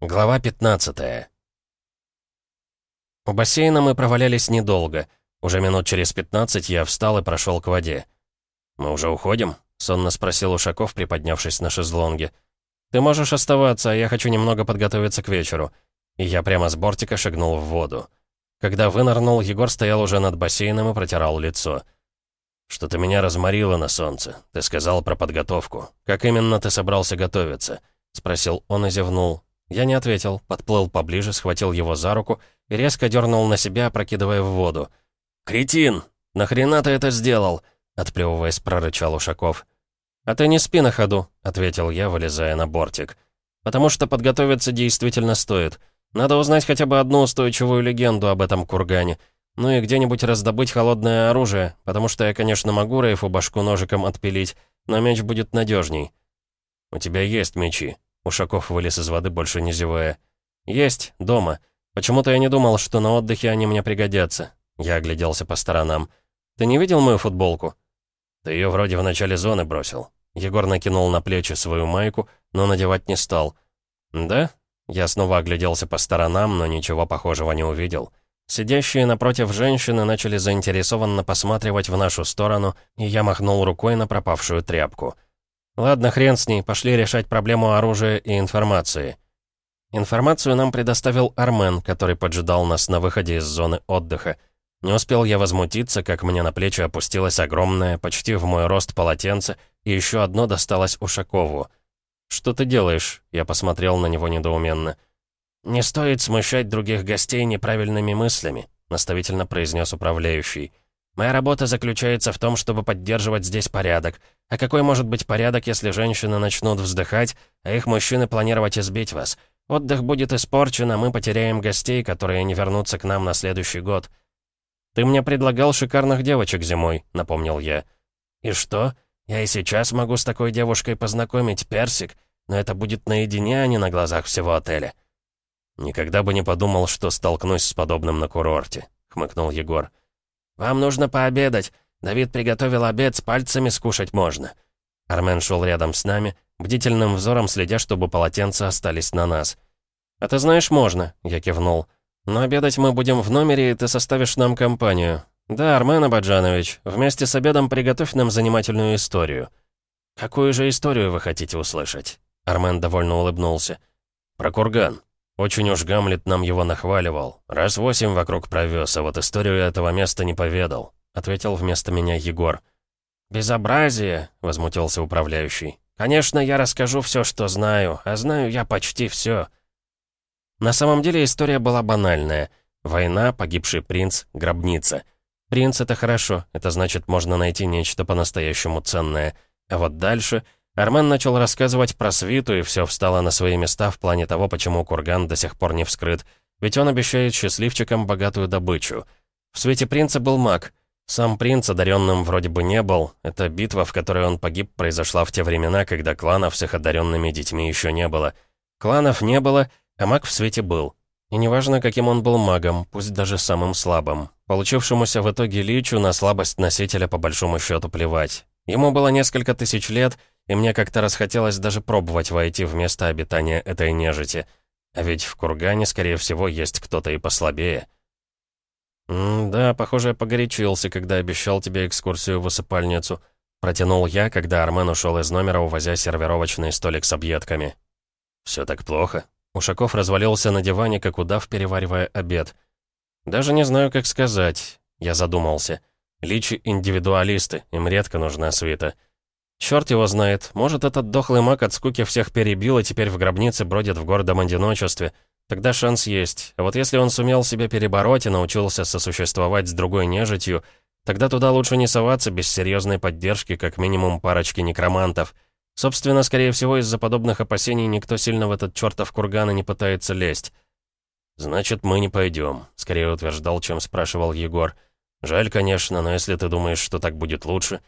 Глава 15 У бассейна мы провалялись недолго. Уже минут через 15 я встал и прошел к воде. «Мы уже уходим?» — сонно спросил Ушаков, приподнявшись на шезлонге. «Ты можешь оставаться, а я хочу немного подготовиться к вечеру». И я прямо с бортика шагнул в воду. Когда вынырнул, Егор стоял уже над бассейном и протирал лицо. «Что-то меня разморило на солнце. Ты сказал про подготовку. Как именно ты собрался готовиться?» — спросил он и зевнул. Я не ответил, подплыл поближе, схватил его за руку и резко дернул на себя, опрокидывая в воду. «Кретин! Нахрена ты это сделал?» — отплевываясь, прорычал Ушаков. «А ты не спи на ходу», — ответил я, вылезая на бортик. «Потому что подготовиться действительно стоит. Надо узнать хотя бы одну устойчивую легенду об этом кургане. Ну и где-нибудь раздобыть холодное оружие, потому что я, конечно, могу Рейфу башку ножиком отпилить, но меч будет надежней. «У тебя есть мечи», Ушаков вылез из воды, больше не зевая. «Есть, дома. Почему-то я не думал, что на отдыхе они мне пригодятся». Я огляделся по сторонам. «Ты не видел мою футболку?» «Ты ее вроде в начале зоны бросил». Егор накинул на плечи свою майку, но надевать не стал. «Да?» Я снова огляделся по сторонам, но ничего похожего не увидел. Сидящие напротив женщины начали заинтересованно посматривать в нашу сторону, и я махнул рукой на пропавшую тряпку. Ладно, хрен с ней, пошли решать проблему оружия и информации. Информацию нам предоставил Армен, который поджидал нас на выходе из зоны отдыха. Не успел я возмутиться, как мне на плечи опустилось огромное, почти в мой рост полотенце, и еще одно досталось Ушакову. «Что ты делаешь?» — я посмотрел на него недоуменно. «Не стоит смущать других гостей неправильными мыслями», — наставительно произнес управляющий. Моя работа заключается в том, чтобы поддерживать здесь порядок. А какой может быть порядок, если женщины начнут вздыхать, а их мужчины планировать избить вас? Отдых будет испорчен, а мы потеряем гостей, которые не вернутся к нам на следующий год. «Ты мне предлагал шикарных девочек зимой», — напомнил я. «И что? Я и сейчас могу с такой девушкой познакомить, Персик, но это будет наедине, а не на глазах всего отеля». «Никогда бы не подумал, что столкнусь с подобным на курорте», — хмыкнул Егор. «Егор». «Вам нужно пообедать. Давид приготовил обед, с пальцами скушать можно». Армен шел рядом с нами, бдительным взором следя, чтобы полотенца остались на нас. «А ты знаешь, можно», — я кивнул. «Но обедать мы будем в номере, и ты составишь нам компанию. Да, Армен Абаджанович, вместе с обедом приготовь нам занимательную историю». «Какую же историю вы хотите услышать?» Армен довольно улыбнулся. «Про курган. Очень уж Гамлет нам его нахваливал. Раз восемь вокруг провез, а вот историю этого места не поведал», — ответил вместо меня Егор. «Безобразие!» — возмутился управляющий. «Конечно, я расскажу все, что знаю, а знаю я почти все». На самом деле история была банальная. Война, погибший принц, гробница. Принц — это хорошо, это значит, можно найти нечто по-настоящему ценное. А вот дальше Армен начал рассказывать про свиту, и все встало на свои места в плане того, почему курган до сих пор не вскрыт. Ведь он обещает счастливчикам богатую добычу. В свете принца был маг. Сам принц одаренным вроде бы не был. Эта битва, в которой он погиб, произошла в те времена, когда кланов с их одаренными детьми еще не было. Кланов не было, а маг в свете был. И неважно, каким он был магом, пусть даже самым слабым. Получившемуся в итоге личу на слабость носителя по большому счету плевать. Ему было несколько тысяч лет — и мне как-то расхотелось даже пробовать войти в место обитания этой нежити. А ведь в кургане, скорее всего, есть кто-то и послабее. М «Да, похоже, я погорячился, когда обещал тебе экскурсию в высыпальницу», протянул я, когда Армен ушел из номера, увозя сервировочный столик с объедками. «Все так плохо?» Ушаков развалился на диване, как удав, переваривая обед. «Даже не знаю, как сказать», — я задумался. «Личи индивидуалисты, им редко нужна свита». Черт его знает, может, этот дохлый маг от скуки всех перебил и теперь в гробнице бродит в гордом одиночестве. Тогда шанс есть. А вот если он сумел себя перебороть и научился сосуществовать с другой нежитью, тогда туда лучше не соваться без серьезной поддержки как минимум парочки некромантов. Собственно, скорее всего, из-за подобных опасений никто сильно в этот чертов курган и не пытается лезть. «Значит, мы не пойдем», — скорее утверждал, чем спрашивал Егор. «Жаль, конечно, но если ты думаешь, что так будет лучше...»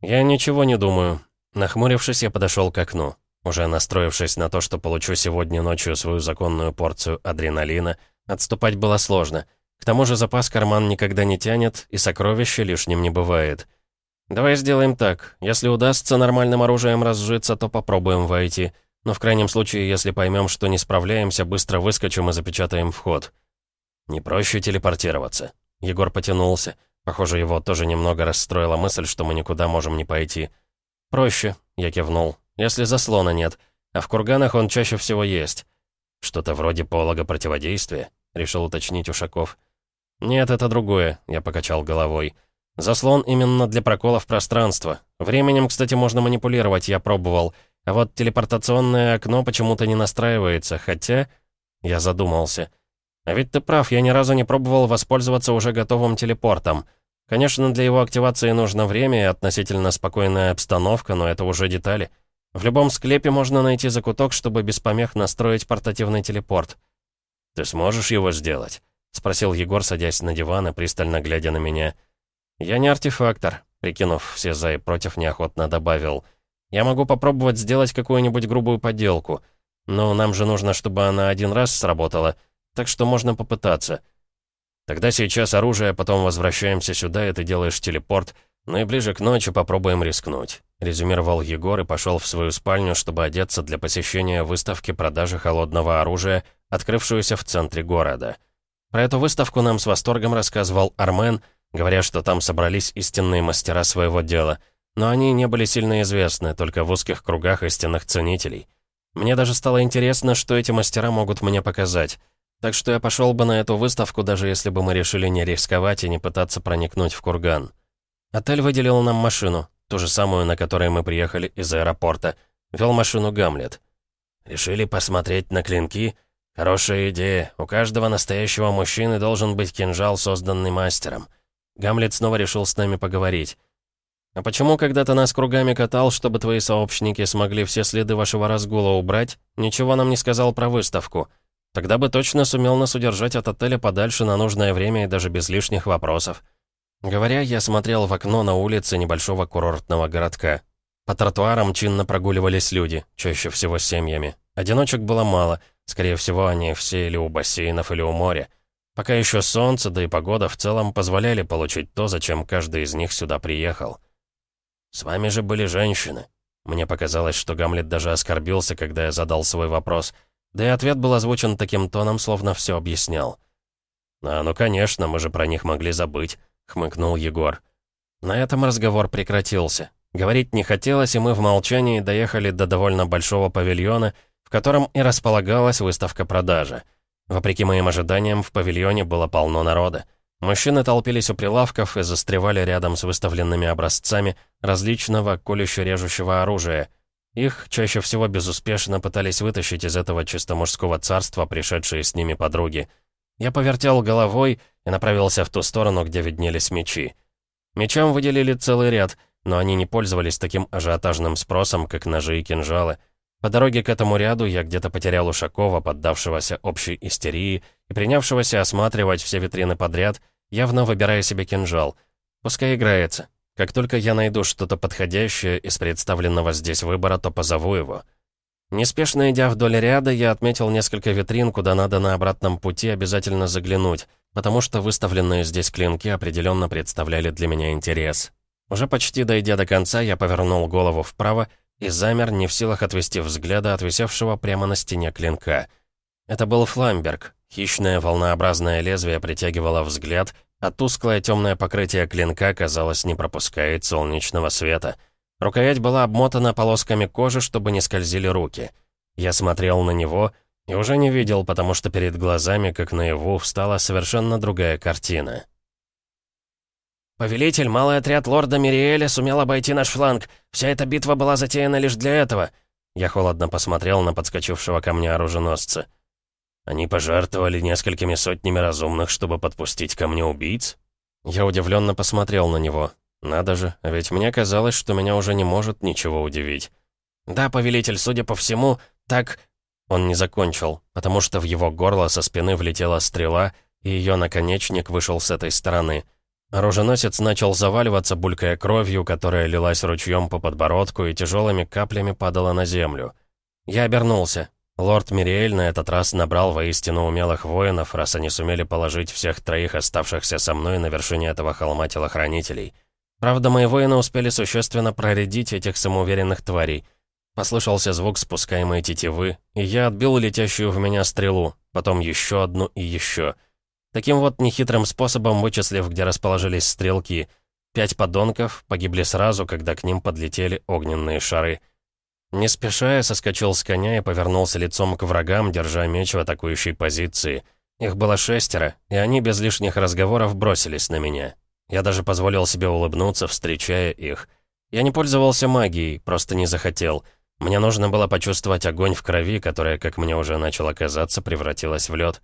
«Я ничего не думаю». Нахмурившись, я подошел к окну. Уже настроившись на то, что получу сегодня ночью свою законную порцию адреналина, отступать было сложно. К тому же запас карман никогда не тянет, и сокровища лишним не бывает. «Давай сделаем так. Если удастся нормальным оружием разжиться, то попробуем войти. Но в крайнем случае, если поймем, что не справляемся, быстро выскочим и запечатаем вход. Не проще телепортироваться. Егор потянулся. Похоже, его тоже немного расстроила мысль, что мы никуда можем не пойти. «Проще», — я кивнул, — «если заслона нет, а в курганах он чаще всего есть». «Что-то вроде полога противодействия», — решил уточнить Ушаков. «Нет, это другое», — я покачал головой. «Заслон именно для проколов пространства. Временем, кстати, можно манипулировать, я пробовал. А вот телепортационное окно почему-то не настраивается, хотя...» Я задумался. «А ведь ты прав, я ни разу не пробовал воспользоваться уже готовым телепортом. Конечно, для его активации нужно время и относительно спокойная обстановка, но это уже детали. В любом склепе можно найти закуток, чтобы без помех настроить портативный телепорт». «Ты сможешь его сделать?» — спросил Егор, садясь на диван и пристально глядя на меня. «Я не артефактор», — прикинув все за и против, неохотно добавил. Я могу попробовать сделать какую-нибудь грубую подделку. Но нам же нужно, чтобы она один раз сработала. Так что можно попытаться. Тогда сейчас оружие, а потом возвращаемся сюда, и ты делаешь телепорт. Ну и ближе к ночи попробуем рискнуть. Резюмировал Егор и пошел в свою спальню, чтобы одеться для посещения выставки продажи холодного оружия, открывшуюся в центре города. Про эту выставку нам с восторгом рассказывал Армен, говоря, что там собрались истинные мастера своего дела — но они не были сильно известны, только в узких кругах истинных ценителей. Мне даже стало интересно, что эти мастера могут мне показать. Так что я пошел бы на эту выставку, даже если бы мы решили не рисковать и не пытаться проникнуть в курган. Отель выделил нам машину, ту же самую, на которой мы приехали из аэропорта. Вел машину Гамлет. «Решили посмотреть на клинки? Хорошая идея. У каждого настоящего мужчины должен быть кинжал, созданный мастером». Гамлет снова решил с нами поговорить. «А почему, когда ты нас кругами катал, чтобы твои сообщники смогли все следы вашего разгула убрать, ничего нам не сказал про выставку? Тогда бы точно сумел нас удержать от отеля подальше на нужное время и даже без лишних вопросов». Говоря, я смотрел в окно на улице небольшого курортного городка. По тротуарам чинно прогуливались люди, чаще всего с семьями. Одиночек было мало, скорее всего, они все или у бассейнов, или у моря. Пока еще солнце, да и погода в целом позволяли получить то, зачем каждый из них сюда приехал. «С вами же были женщины». Мне показалось, что Гамлет даже оскорбился, когда я задал свой вопрос. Да и ответ был озвучен таким тоном, словно все объяснял. «А, ну конечно, мы же про них могли забыть», — хмыкнул Егор. На этом разговор прекратился. Говорить не хотелось, и мы в молчании доехали до довольно большого павильона, в котором и располагалась выставка продажи. Вопреки моим ожиданиям, в павильоне было полно народа. Мужчины толпились у прилавков и застревали рядом с выставленными образцами различного колюще-режущего оружия. Их чаще всего безуспешно пытались вытащить из этого чисто мужского царства пришедшие с ними подруги. Я повертел головой и направился в ту сторону, где виднелись мечи. Мечам выделили целый ряд, но они не пользовались таким ажиотажным спросом, как ножи и кинжалы. По дороге к этому ряду я где-то потерял Ушакова, поддавшегося общей истерии и принявшегося осматривать все витрины подряд — явно выбирая себе кинжал. Пускай играется. Как только я найду что-то подходящее из представленного здесь выбора, то позову его. Неспешно идя вдоль ряда, я отметил несколько витрин, куда надо на обратном пути обязательно заглянуть, потому что выставленные здесь клинки определенно представляли для меня интерес. Уже почти дойдя до конца, я повернул голову вправо и замер, не в силах отвести взгляда от висевшего прямо на стене клинка. Это был фламберг, Хищное волнообразное лезвие притягивало взгляд, а тусклое темное покрытие клинка, казалось, не пропускает солнечного света. Рукоять была обмотана полосками кожи, чтобы не скользили руки. Я смотрел на него и уже не видел, потому что перед глазами, как наяву, встала совершенно другая картина. «Повелитель, малый отряд лорда Мириэля сумел обойти наш фланг. Вся эта битва была затеяна лишь для этого». Я холодно посмотрел на подскочившего ко мне оруженосца. Они пожертвовали несколькими сотнями разумных, чтобы подпустить ко мне убийц? Я удивленно посмотрел на него. Надо же, ведь мне казалось, что меня уже не может ничего удивить. Да, повелитель, судя по всему, так... Он не закончил, потому что в его горло со спины влетела стрела, и ее наконечник вышел с этой стороны. Оруженосец начал заваливаться, булькая кровью, которая лилась ручьем по подбородку и тяжелыми каплями падала на землю. Я обернулся. Лорд Мириэль на этот раз набрал воистину умелых воинов, раз они сумели положить всех троих оставшихся со мной на вершине этого холма телохранителей. Правда, мои воины успели существенно проредить этих самоуверенных тварей. Послышался звук спускаемой тетивы, и я отбил летящую в меня стрелу, потом еще одну и еще. Таким вот нехитрым способом вычислив, где расположились стрелки. Пять подонков погибли сразу, когда к ним подлетели огненные шары. Не спеша я соскочил с коня и повернулся лицом к врагам, держа меч в атакующей позиции. Их было шестеро, и они без лишних разговоров бросились на меня. Я даже позволил себе улыбнуться, встречая их. Я не пользовался магией, просто не захотел — мне нужно было почувствовать огонь в крови, которая, как мне уже начало казаться, превратилась в лед.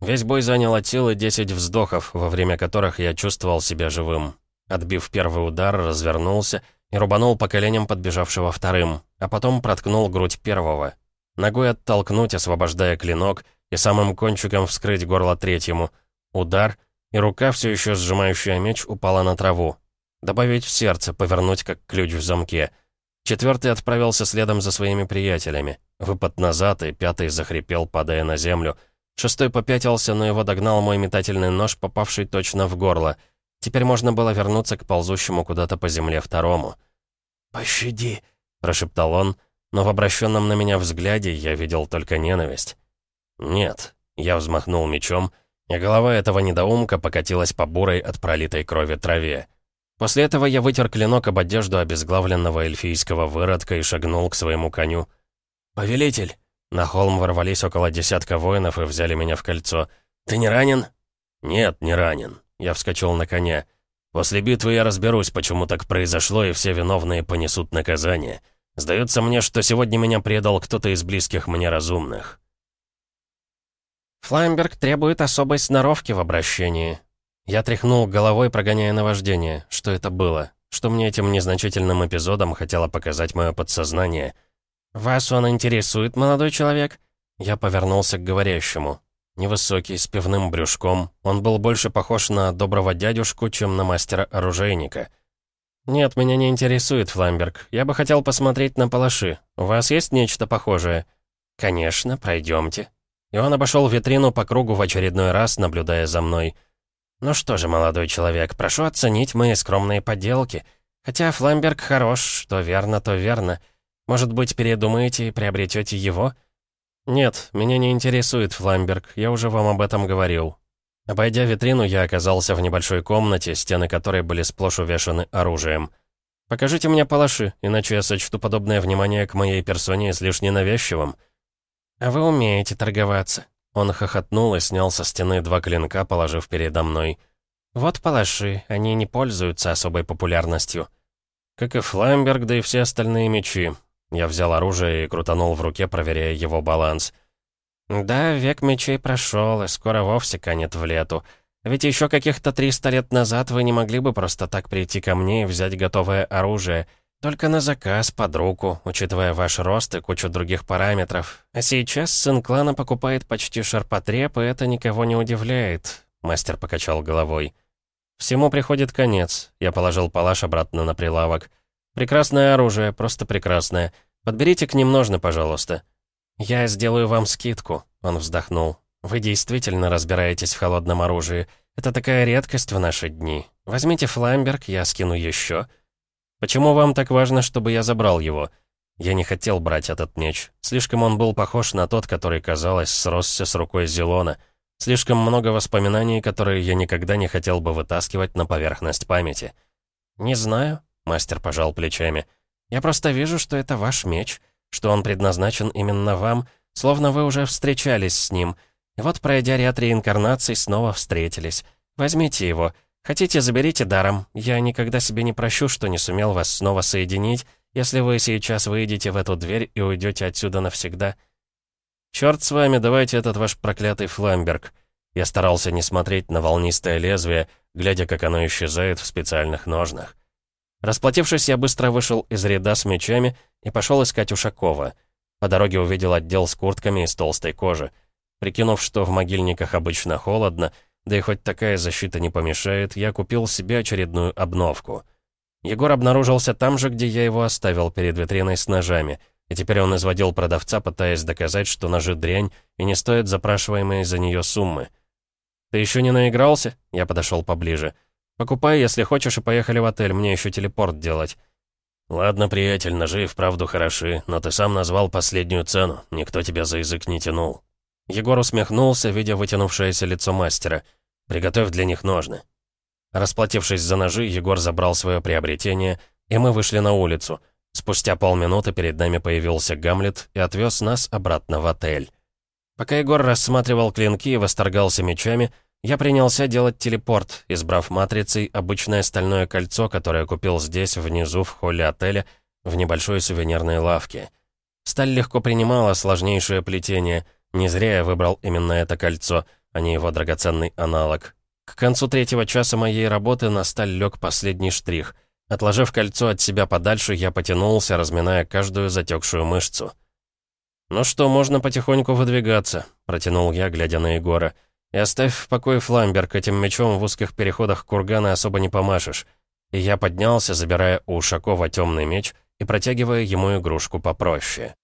Весь бой занял от силы 10 вздохов, во время которых я чувствовал себя живым. Отбив первый удар, развернулся и рубанул по коленям подбежавшего вторым, а потом проткнул грудь первого. Ногой оттолкнуть, освобождая клинок, и самым кончиком вскрыть горло третьему. Удар, и рука, все еще сжимающая меч, упала на траву. Добавить в сердце, повернуть как ключ в замке — Четвертый отправился следом за своими приятелями. Выпад назад, и пятый захрипел, падая на землю. Шестой попятился, но его догнал мой метательный нож, попавший точно в горло. Теперь можно было вернуться к ползущему куда-то по земле второму. «Пощади», — прошептал он, но в обращенном на меня взгляде я видел только ненависть. «Нет», — я взмахнул мечом, и голова этого недоумка покатилась по бурой от пролитой крови траве. После этого я вытер клинок об одежду обезглавленного эльфийского выродка и шагнул к своему коню. «Повелитель!» На холм ворвались около десятка воинов и взяли меня в кольцо. «Ты не ранен?» «Нет, не ранен». Я вскочил на коня. «После битвы я разберусь, почему так произошло, и все виновные понесут наказание. Сдается мне, что сегодня меня предал кто-то из близких мне разумных». «Флаймберг требует особой сноровки в обращении», я тряхнул головой, прогоняя наваждение. Что это было? Что мне этим незначительным эпизодом хотело показать мое подсознание? «Вас он интересует, молодой человек?» Я повернулся к говорящему. Невысокий, с пивным брюшком, он был больше похож на доброго дядюшку, чем на мастера-оружейника. «Нет, меня не интересует, Фламберг. Я бы хотел посмотреть на палаши. У вас есть нечто похожее?» «Конечно, пройдемте». И он обошел витрину по кругу в очередной раз, наблюдая за мной. «Ну что же, молодой человек, прошу оценить мои скромные поделки. Хотя Фламберг хорош, что верно, то верно. Может быть, передумаете и приобретете его?» «Нет, меня не интересует Фламберг, я уже вам об этом говорил». Обойдя витрину, я оказался в небольшой комнате, стены которой были сплошь увешаны оружием. «Покажите мне палаши, иначе я сочту подобное внимание к моей персоне излишне навязчивым». «А вы умеете торговаться», он хохотнул и снял со стены два клинка, положив передо мной. «Вот палаши, они не пользуются особой популярностью». Как и Фламберг, да и все остальные мечи. Я взял оружие и крутанул в руке, проверяя его баланс. «Да, век мечей прошел, и скоро вовсе канет в лету. Ведь еще каких-то 300 лет назад вы не могли бы просто так прийти ко мне и взять готовое оружие. Только на заказ, под руку, учитывая ваш рост и кучу других параметров. А сейчас сын клана покупает почти шарпотреб, и это никого не удивляет», — мастер покачал головой. «Всему приходит конец», — я положил палаш обратно на прилавок. «Прекрасное оружие, просто прекрасное. Подберите к ним ножны, пожалуйста». «Я сделаю вам скидку», — он вздохнул. «Вы действительно разбираетесь в холодном оружии. Это такая редкость в наши дни. Возьмите фламберг, я скину еще». «Почему вам так важно, чтобы я забрал его?» Я не хотел брать этот меч. Слишком он был похож на тот, который, казалось, сросся с рукой Зелона. Слишком много воспоминаний, которые я никогда не хотел бы вытаскивать на поверхность памяти. «Не знаю», — мастер пожал плечами. «Я просто вижу, что это ваш меч, что он предназначен именно вам, словно вы уже встречались с ним. И вот, пройдя ряд реинкарнаций, снова встретились. Возьмите его». Хотите, заберите даром. Я никогда себе не прощу, что не сумел вас снова соединить, если вы сейчас выйдете в эту дверь и уйдете отсюда навсегда. Черт с вами, давайте этот ваш проклятый фламберг. Я старался не смотреть на волнистое лезвие, глядя, как оно исчезает в специальных ножнах. Расплатившись, я быстро вышел из ряда с мечами и пошел искать Ушакова. По дороге увидел отдел с куртками из толстой кожи. Прикинув, что в могильниках обычно холодно, да и хоть такая защита не помешает, я купил себе очередную обновку. Егор обнаружился там же, где я его оставил, перед витриной с ножами, и теперь он изводил продавца, пытаясь доказать, что ножи дрянь и не стоят запрашиваемые за нее суммы. «Ты еще не наигрался?» Я подошел поближе. «Покупай, если хочешь, и поехали в отель, мне еще телепорт делать». «Ладно, приятель, ножи и вправду хороши, но ты сам назвал последнюю цену, никто тебя за язык не тянул». Егор усмехнулся, видя вытянувшееся лицо мастера. «Приготовь для них ножны». Расплатившись за ножи, Егор забрал свое приобретение, и мы вышли на улицу. Спустя полминуты перед нами появился Гамлет и отвез нас обратно в отель. Пока Егор рассматривал клинки и восторгался мечами, я принялся делать телепорт, избрав матрицей обычное стальное кольцо, которое купил здесь, внизу, в холле отеля, в небольшой сувенирной лавке. Сталь легко принимала сложнейшее плетение. Не зря я выбрал именно это кольцо, а не его драгоценный аналог. К концу третьего часа моей работы на сталь лег последний штрих. Отложив кольцо от себя подальше, я потянулся, разминая каждую затекшую мышцу. «Ну что, можно потихоньку выдвигаться», — протянул я, глядя на Егора. И оставь в покое фламберг, этим мечом в узких переходах кургана особо не помашешь. И я поднялся, забирая у Ушакова темный меч и протягивая ему игрушку попроще.